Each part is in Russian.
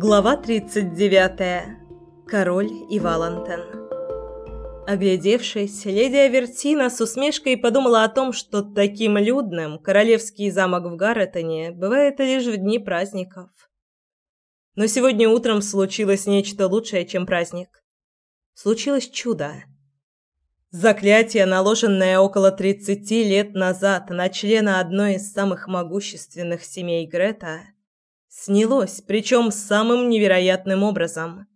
Глава 39. Король и Валентен. Оглядевшись, леди Авертина с усмешкой подумала о том, что таким людным королевский замок в Гарретоне бывает лишь в дни праздников. Но сегодня утром случилось нечто лучшее, чем праздник. Случилось чудо. Заклятие, наложенное около 30 лет назад на члена одной из самых могущественных семей Грета, снялось, причем самым невероятным образом.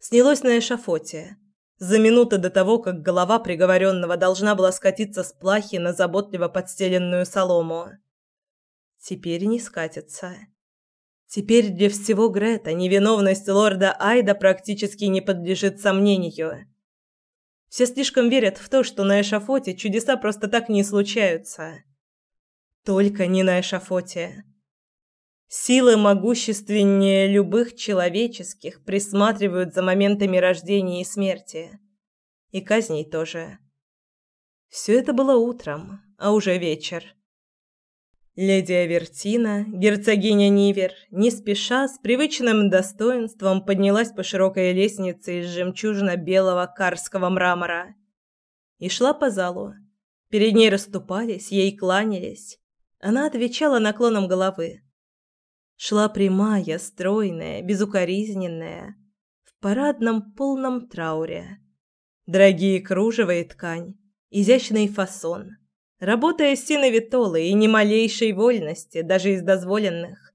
Снялось на эшафоте, за минуту до того, как голова приговоренного должна была скатиться с плахи на заботливо подстеленную солому. Теперь не скатится. Теперь для всего Грета невиновность лорда Айда практически не подлежит сомнению. Все слишком верят в то, что на эшафоте чудеса просто так не случаются. Только не на эшафоте. Силы могущественнее любых человеческих присматривают за моментами рождения и смерти. И казней тоже. Все это было утром, а уже вечер. Леди Авертина, герцогиня Нивер, не спеша, с привычным достоинством поднялась по широкой лестнице из жемчужно-белого карского мрамора и шла по залу. Перед ней расступались, ей кланялись. Она отвечала наклоном головы шла прямая, стройная, безукоризненная, в парадном полном трауре. Дорогие кружева и ткань, изящный фасон, работая с синовитолой и ни малейшей вольности, даже из дозволенных.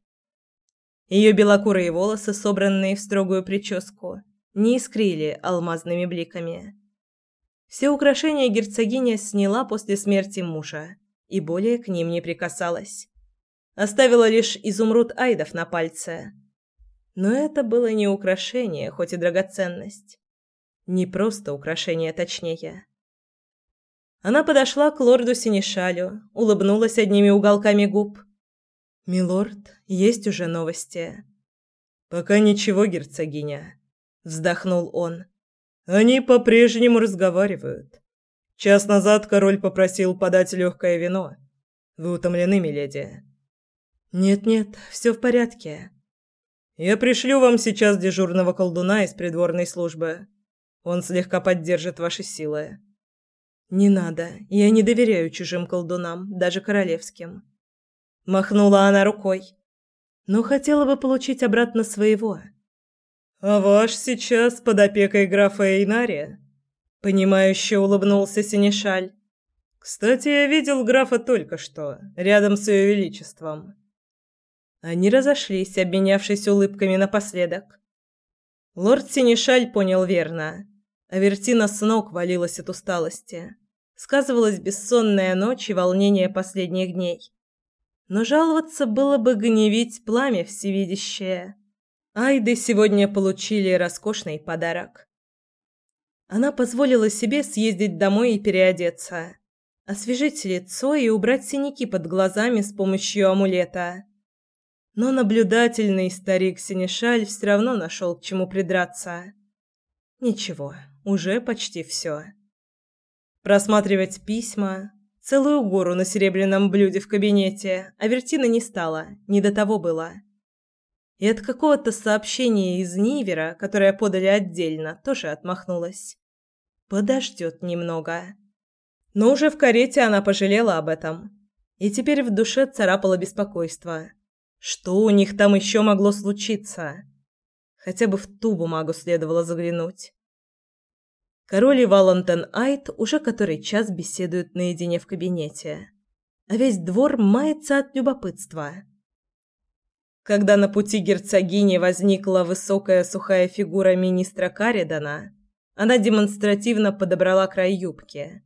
Ее белокурые волосы, собранные в строгую прическу, не искрили алмазными бликами. Все украшения герцогиня сняла после смерти мужа и более к ним не прикасалась. Оставила лишь изумруд айдов на пальце. Но это было не украшение, хоть и драгоценность. Не просто украшение, точнее. Она подошла к лорду Синишалю, улыбнулась одними уголками губ. «Милорд, есть уже новости?» «Пока ничего, герцогиня», — вздохнул он. «Они по-прежнему разговаривают. Час назад король попросил подать легкое вино. Вы утомлены, миледи?» «Нет-нет, все в порядке. Я пришлю вам сейчас дежурного колдуна из придворной службы. Он слегка поддержит ваши силы». «Не надо. Я не доверяю чужим колдунам, даже королевским». Махнула она рукой. «Но хотела бы получить обратно своего». «А ваш сейчас под опекой графа Эйнари?» Понимающе улыбнулся Синишаль. «Кстати, я видел графа только что, рядом с ее величеством». Они разошлись, обменявшись улыбками напоследок. Лорд Синишаль понял верно. Авертина с ног валилась от усталости. Сказывалась бессонная ночь и волнение последних дней. Но жаловаться было бы гневить пламя всевидящее. Айды сегодня получили роскошный подарок. Она позволила себе съездить домой и переодеться, освежить лицо и убрать синяки под глазами с помощью амулета. Но наблюдательный старик Синишаль все равно нашел к чему придраться. Ничего, уже почти все. Просматривать письма, целую гору на серебряном блюде в кабинете, Авертина не стала, не до того было. И от какого-то сообщения из Нивера, которое подали отдельно, тоже отмахнулась. Подождет немного. Но уже в карете она пожалела об этом. И теперь в душе царапало беспокойство. Что у них там еще могло случиться? Хотя бы в ту бумагу следовало заглянуть. Король и Валентин Айт уже который час беседуют наедине в кабинете, а весь двор мается от любопытства. Когда на пути герцогини возникла высокая сухая фигура министра Каридана, она демонстративно подобрала край юбки,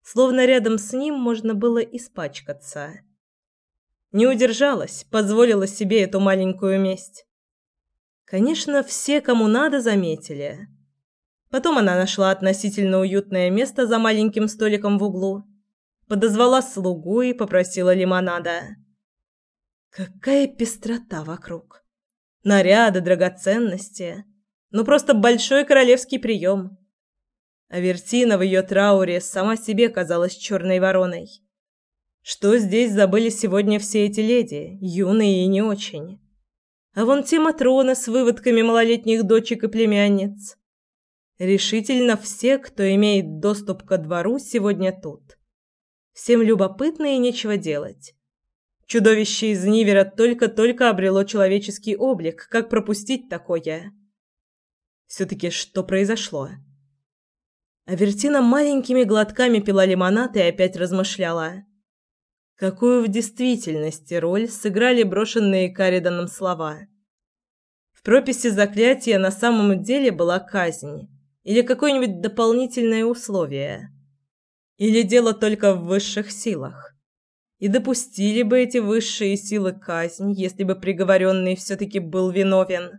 словно рядом с ним можно было испачкаться. Не удержалась, позволила себе эту маленькую месть. Конечно, все, кому надо, заметили. Потом она нашла относительно уютное место за маленьким столиком в углу, подозвала слугу и попросила лимонада. Какая пестрота вокруг. Наряды, драгоценности. Ну просто большой королевский прием. Авертина в ее трауре сама себе казалась черной вороной. Что здесь забыли сегодня все эти леди, юные и не очень? А вон те матроны с выводками малолетних дочек и племянниц. Решительно все, кто имеет доступ ко двору, сегодня тут. Всем любопытно и нечего делать. Чудовище из Нивера только-только обрело человеческий облик. Как пропустить такое? Все-таки что произошло? Авертина маленькими глотками пила лимонад и опять размышляла. Какую в действительности роль сыграли брошенные Кариданом слова? В прописи заклятия на самом деле была казнь или какое-нибудь дополнительное условие? Или дело только в высших силах? И допустили бы эти высшие силы казнь, если бы приговоренный все-таки был виновен?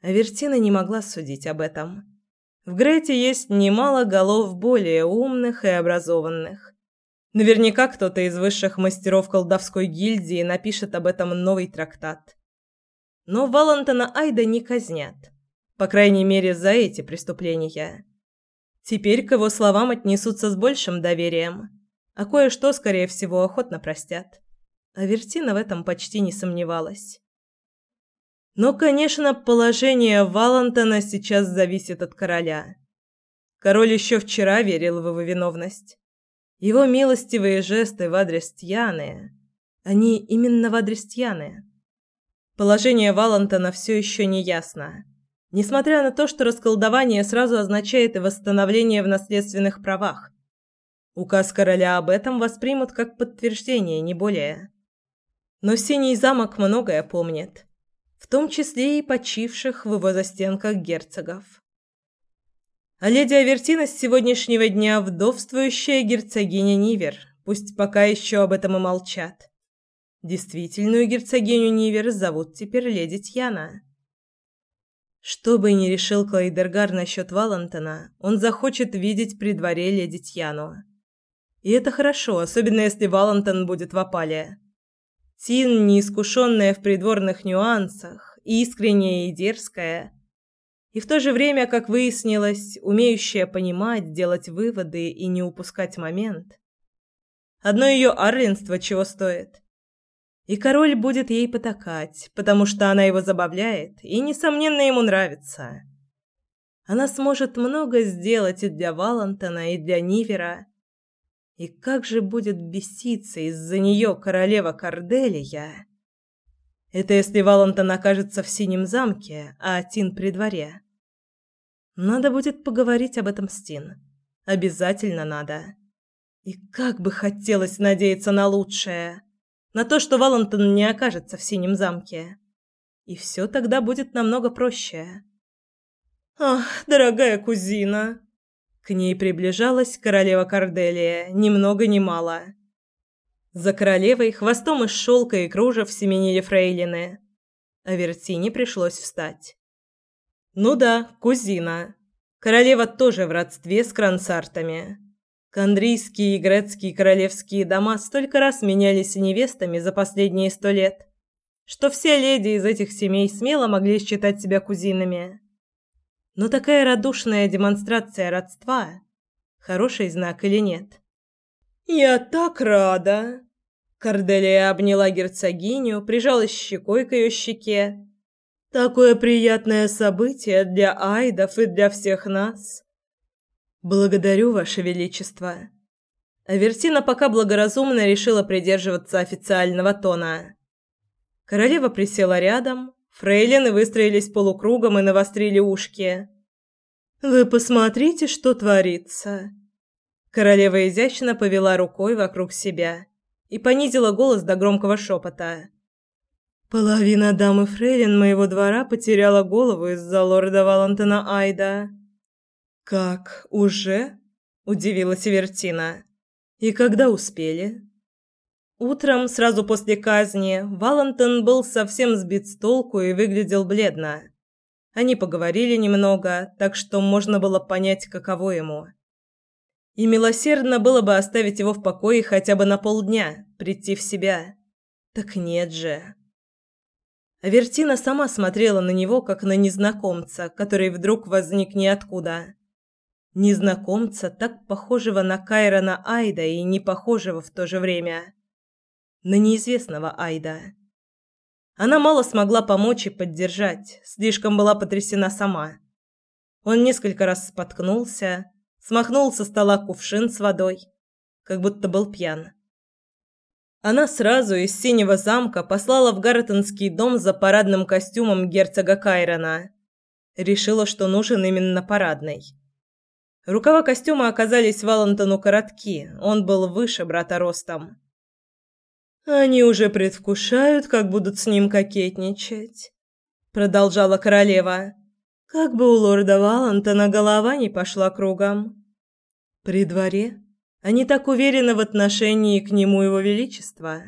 Авертина не могла судить об этом. В Грете есть немало голов более умных и образованных. Наверняка кто-то из высших мастеров колдовской гильдии напишет об этом новый трактат. Но Валентина Айда не казнят. По крайней мере, за эти преступления. Теперь к его словам отнесутся с большим доверием, а кое-что, скорее всего, охотно простят. А Вертина в этом почти не сомневалась. Но, конечно, положение Валентона сейчас зависит от короля. Король еще вчера верил в его виновность. Его милостивые жесты в адрес Тьяны, они именно в адрес Тьяны. Положение Валентона все еще не ясно. Несмотря на то, что расколдование сразу означает и восстановление в наследственных правах. Указ короля об этом воспримут как подтверждение, не более. Но Синий замок многое помнит, в том числе и почивших в его застенках герцогов. Леди Авертина с сегодняшнего дня вдовствующая герцогиня Нивер, пусть пока еще об этом и молчат. Действительную герцогиню Нивер зовут теперь леди Тьяна. Что бы ни решил Клейдергар насчет Валентона, он захочет видеть при дворе леди Тьяну. И это хорошо, особенно если Валентон будет в опале. Тин, неискушенная в придворных нюансах, искренняя и дерзкая, и в то же время, как выяснилось, умеющая понимать, делать выводы и не упускать момент. Одно ее арлинство чего стоит. И король будет ей потакать, потому что она его забавляет и, несомненно, ему нравится. Она сможет много сделать и для Валентона, и для Нивера. И как же будет беситься из-за нее королева Корделия? Это если Валентон окажется в Синем замке, а Тин при дворе. Надо будет поговорить об этом с Тин. Обязательно надо. И как бы хотелось надеяться на лучшее на то, что Валентон не окажется в Синем замке. И все тогда будет намного проще. «Ах, дорогая кузина!» К ней приближалась королева Корделия, ни много ни мало. За королевой хвостом из шелка и кружев семенили фрейлины. А Вертине пришлось встать. «Ну да, кузина. Королева тоже в родстве с крансартами. Кандрийские и грецкие королевские дома столько раз менялись невестами за последние сто лет, что все леди из этих семей смело могли считать себя кузинами. Но такая радушная демонстрация родства – хороший знак или нет? «Я так рада!» Корделия обняла герцогиню, прижалась щекой к ее щеке. «Такое приятное событие для айдов и для всех нас!» «Благодарю, Ваше Величество». Авертина пока благоразумно решила придерживаться официального тона. Королева присела рядом, фрейлины выстроились полукругом и навострили ушки. «Вы посмотрите, что творится!» Королева изящно повела рукой вокруг себя и понизила голос до громкого шепота. «Половина дамы фрейлин моего двора потеряла голову из-за лорда Валентина Айда». «Как, уже?» – удивилась Вертина. «И когда успели?» Утром, сразу после казни, Валентин был совсем сбит с толку и выглядел бледно. Они поговорили немного, так что можно было понять, каково ему. И милосердно было бы оставить его в покое хотя бы на полдня, прийти в себя. Так нет же. Авертина сама смотрела на него, как на незнакомца, который вдруг возник ниоткуда. Незнакомца, так похожего на Кайрона Айда и не похожего в то же время. На неизвестного Айда. Она мало смогла помочь и поддержать, слишком была потрясена сама. Он несколько раз споткнулся, смахнул со стола кувшин с водой, как будто был пьян. Она сразу из синего замка послала в Гарретонский дом за парадным костюмом герцога Кайрона. Решила, что нужен именно парадный. Рукава костюма оказались Валентону коротки, он был выше брата ростом. «Они уже предвкушают, как будут с ним кокетничать», — продолжала королева. «Как бы у лорда Валентона голова не пошла кругом». «При дворе они так уверены в отношении к нему его величества».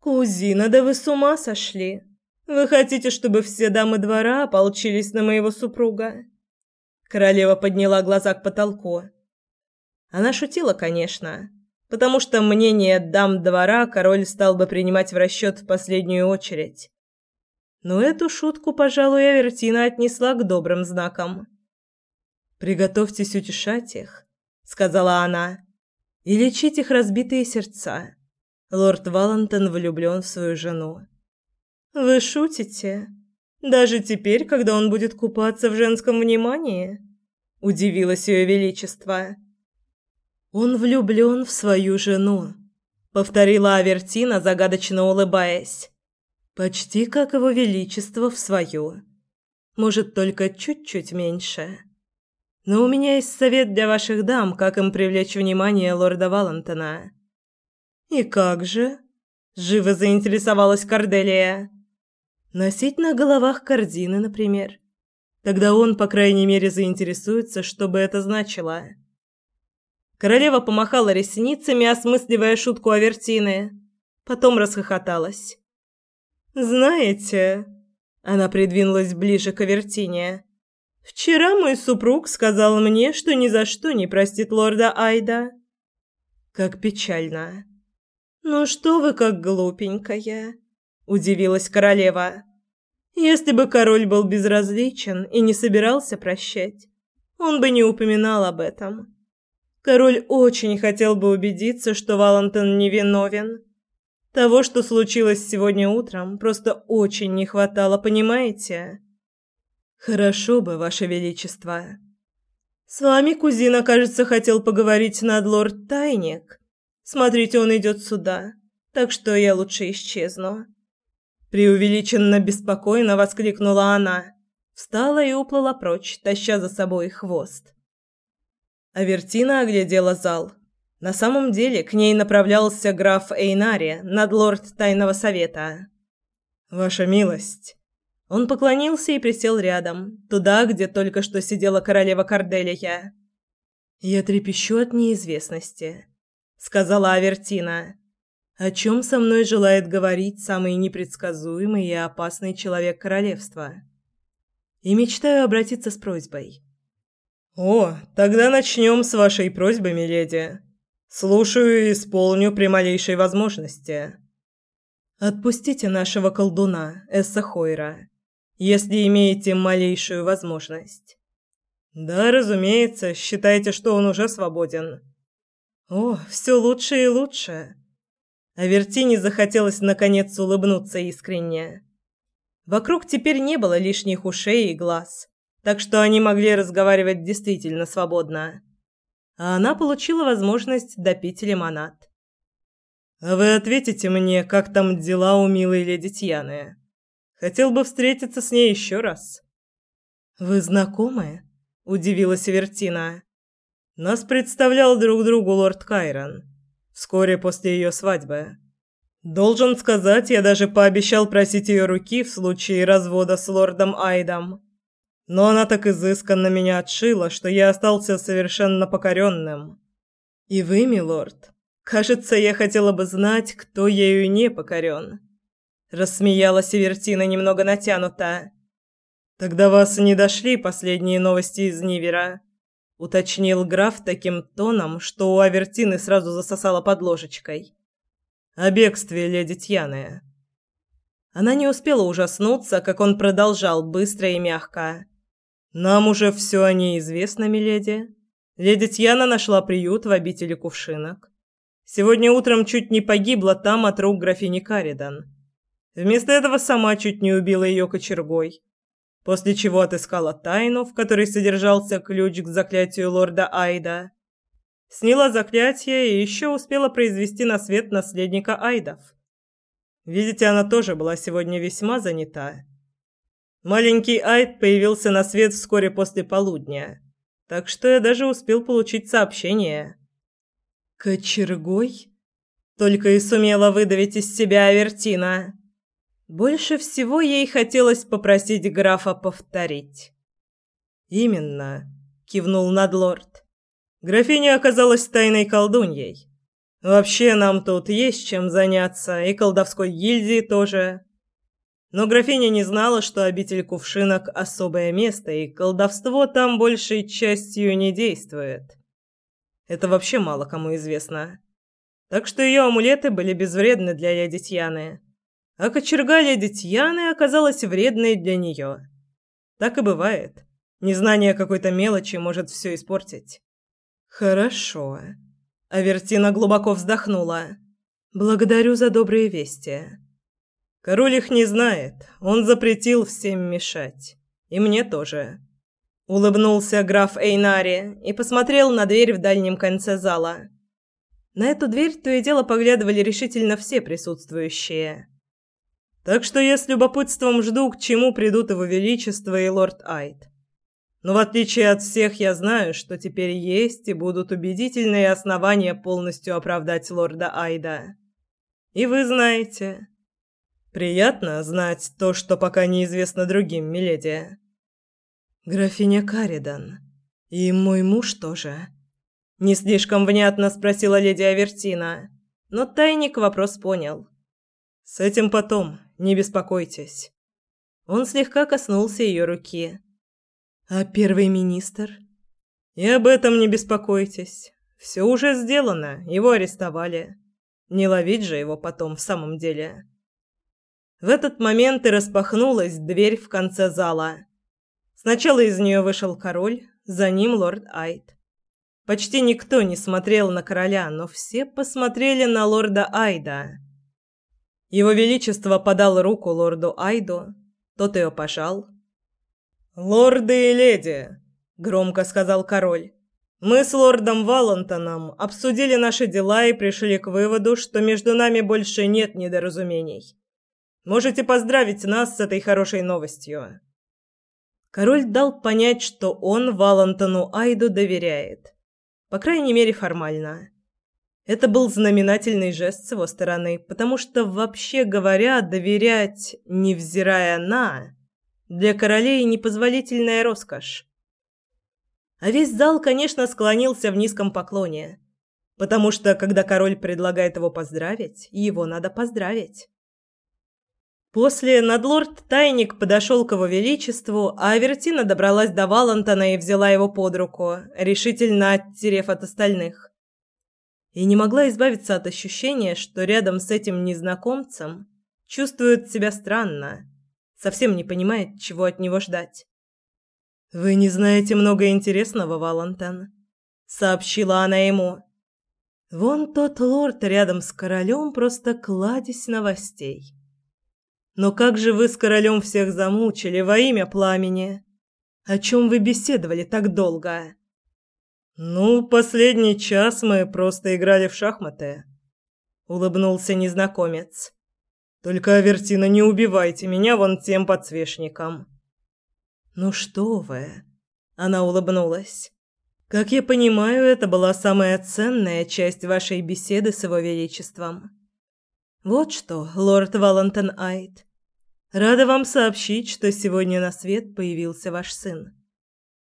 «Кузина, да вы с ума сошли! Вы хотите, чтобы все дамы двора ополчились на моего супруга?» Королева подняла глаза к потолку. Она шутила, конечно, потому что мнение дам двора король стал бы принимать в расчет в последнюю очередь. Но эту шутку, пожалуй, Авертина отнесла к добрым знакам. «Приготовьтесь утешать их», — сказала она, — «и лечить их разбитые сердца. Лорд Валентон влюблен в свою жену». «Вы шутите? Даже теперь, когда он будет купаться в женском внимании?» — удивилось ее величество. «Он влюблен в свою жену», — повторила Авертина, загадочно улыбаясь. «Почти как его величество в свою. Может, только чуть-чуть меньше. Но у меня есть совет для ваших дам, как им привлечь внимание лорда Валентона». «И как же?» — живо заинтересовалась Корделия. «Носить на головах кардины, например. Тогда он, по крайней мере, заинтересуется, что бы это значило». Королева помахала ресницами, осмысливая шутку Авертины. Потом расхохоталась. «Знаете...» Она придвинулась ближе к Авертине. «Вчера мой супруг сказал мне, что ни за что не простит лорда Айда». «Как печально». «Ну что вы как глупенькая», — удивилась королева. «Если бы король был безразличен и не собирался прощать, он бы не упоминал об этом». Король очень хотел бы убедиться, что Валентин невиновен. Того, что случилось сегодня утром, просто очень не хватало, понимаете? Хорошо бы, ваше величество. С вами кузина, кажется, хотел поговорить над лорд Тайник. Смотрите, он идет сюда, так что я лучше исчезну. Преувеличенно беспокойно воскликнула она, встала и уплыла прочь, таща за собой хвост. Авертина оглядела зал. На самом деле к ней направлялся граф Эйнари, надлорд Тайного Совета. «Ваша милость». Он поклонился и присел рядом, туда, где только что сидела королева Корделия. «Я трепещу от неизвестности», — сказала Авертина. «О чем со мной желает говорить самый непредсказуемый и опасный человек королевства?» «И мечтаю обратиться с просьбой». «О, тогда начнем с вашей просьбы, миледи. Слушаю и исполню при малейшей возможности. Отпустите нашего колдуна, Эсса Хойра, если имеете малейшую возможность». «Да, разумеется, считайте, что он уже свободен». «О, все лучше и лучше». А Вертине захотелось наконец улыбнуться искренне. Вокруг теперь не было лишних ушей и глаз так что они могли разговаривать действительно свободно. А она получила возможность допить лимонад. «А вы ответите мне, как там дела у милой леди Тьяны? Хотел бы встретиться с ней еще раз». «Вы знакомы?» – удивилась Вертина. «Нас представлял друг другу лорд Кайрон. Вскоре после ее свадьбы. Должен сказать, я даже пообещал просить ее руки в случае развода с лордом Айдом. Но она так изысканно меня отшила, что я остался совершенно покоренным. И вы, милорд, кажется, я хотела бы знать, кто ею не покорен. Рассмеялась Вертина немного натянуто. Тогда вас не дошли последние новости из Нивера, уточнил граф таким тоном, что у Авертины сразу засосала под ложечкой. О леди Тьяны. Она не успела ужаснуться, как он продолжал быстро и мягко. «Нам уже все о ней известно, миледи. Леди Тьяна нашла приют в обители кувшинок. Сегодня утром чуть не погибла там от рук графини Каридан. Вместо этого сама чуть не убила ее кочергой, после чего отыскала тайну, в которой содержался ключ к заклятию лорда Айда. Сняла заклятие и еще успела произвести на свет наследника Айдов. Видите, она тоже была сегодня весьма занята. Маленький Айд появился на свет вскоре после полудня, так что я даже успел получить сообщение. «Кочергой?» Только и сумела выдавить из себя Авертина. Больше всего ей хотелось попросить графа повторить. «Именно», — кивнул надлорд. «Графиня оказалась тайной колдуньей. Вообще нам тут есть чем заняться, и колдовской гильдии тоже. Но графиня не знала, что обитель кувшинок – особое место, и колдовство там большей частью не действует. Это вообще мало кому известно. Так что ее амулеты были безвредны для леди Тьяны а кочерга леди Тьяны оказалась вредной для нее. Так и бывает. Незнание какой-то мелочи может все испортить. Хорошо. Авертина глубоко вздохнула. Благодарю за добрые вести. Король их не знает. Он запретил всем мешать. И мне тоже. Улыбнулся граф Эйнари и посмотрел на дверь в дальнем конце зала. На эту дверь то и дело поглядывали решительно все присутствующие. Так что я с любопытством жду, к чему придут его величество и лорд Айд. Но в отличие от всех, я знаю, что теперь есть и будут убедительные основания полностью оправдать лорда Айда. И вы знаете. Приятно знать то, что пока неизвестно другим, миледи. Графиня Каридан. И мой муж тоже. Не слишком внятно спросила леди Авертина, но тайник вопрос понял. С этим потом, не беспокойтесь. Он слегка коснулся ее руки. А первый министр? И об этом не беспокойтесь. Все уже сделано, его арестовали. Не ловить же его потом в самом деле. В этот момент и распахнулась дверь в конце зала. Сначала из нее вышел король, за ним лорд Айд. Почти никто не смотрел на короля, но все посмотрели на лорда Айда. Его величество подал руку лорду Айду, тот ее пожал. «Лорды и леди», — громко сказал король, — «мы с лордом Валантоном обсудили наши дела и пришли к выводу, что между нами больше нет недоразумений. Можете поздравить нас с этой хорошей новостью». Король дал понять, что он Валантону Айду доверяет. По крайней мере, формально. Это был знаменательный жест с его стороны, потому что, вообще говоря, доверять, невзирая на, для королей непозволительная роскошь. А весь зал, конечно, склонился в низком поклоне, потому что, когда король предлагает его поздравить, его надо поздравить. После надлорд Тайник подошел к его величеству, а Авертина добралась до Валантона и взяла его под руку, решительно оттерев от остальных и не могла избавиться от ощущения, что рядом с этим незнакомцем чувствует себя странно, совсем не понимает, чего от него ждать. «Вы не знаете много интересного, Валентин», — сообщила она ему. «Вон тот лорд рядом с королем просто кладезь новостей. Но как же вы с королем всех замучили во имя пламени? О чем вы беседовали так долго?» «Ну, последний час мы просто играли в шахматы», — улыбнулся незнакомец. «Только, Авертина, не убивайте меня вон тем подсвечником». «Ну что вы?» — она улыбнулась. «Как я понимаю, это была самая ценная часть вашей беседы с его величеством. Вот что, лорд Валентин Айт, рада вам сообщить, что сегодня на свет появился ваш сын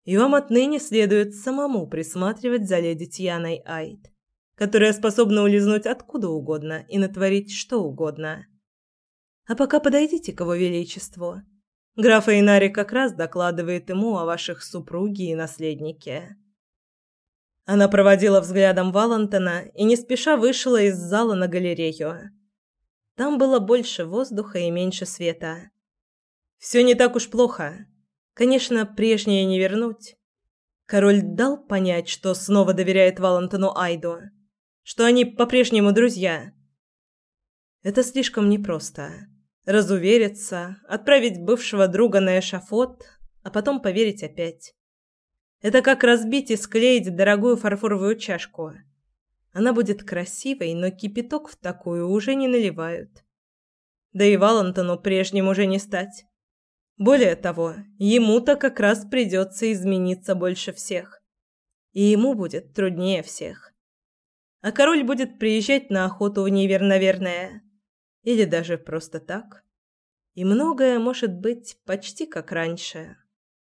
и вам отныне следует самому присматривать за леди Тьяной Айд, которая способна улизнуть откуда угодно и натворить что угодно. А пока подойдите к его величеству. Граф Эйнари как раз докладывает ему о ваших супруге и наследнике. Она проводила взглядом Валентона и не спеша вышла из зала на галерею. Там было больше воздуха и меньше света. Все не так уж плохо. Конечно, прежнее не вернуть. Король дал понять, что снова доверяет Валентину Айду, что они по-прежнему друзья. Это слишком непросто. разувериться, отправить бывшего друга на эшафот, а потом поверить опять. Это как разбить и склеить дорогую фарфоровую чашку. Она будет красивой, но кипяток в такую уже не наливают. Да и Валентону прежним уже не стать. Более того, ему-то как раз придется измениться больше всех. И ему будет труднее всех. А король будет приезжать на охоту в Нивер, наверное. Или даже просто так. И многое может быть почти как раньше.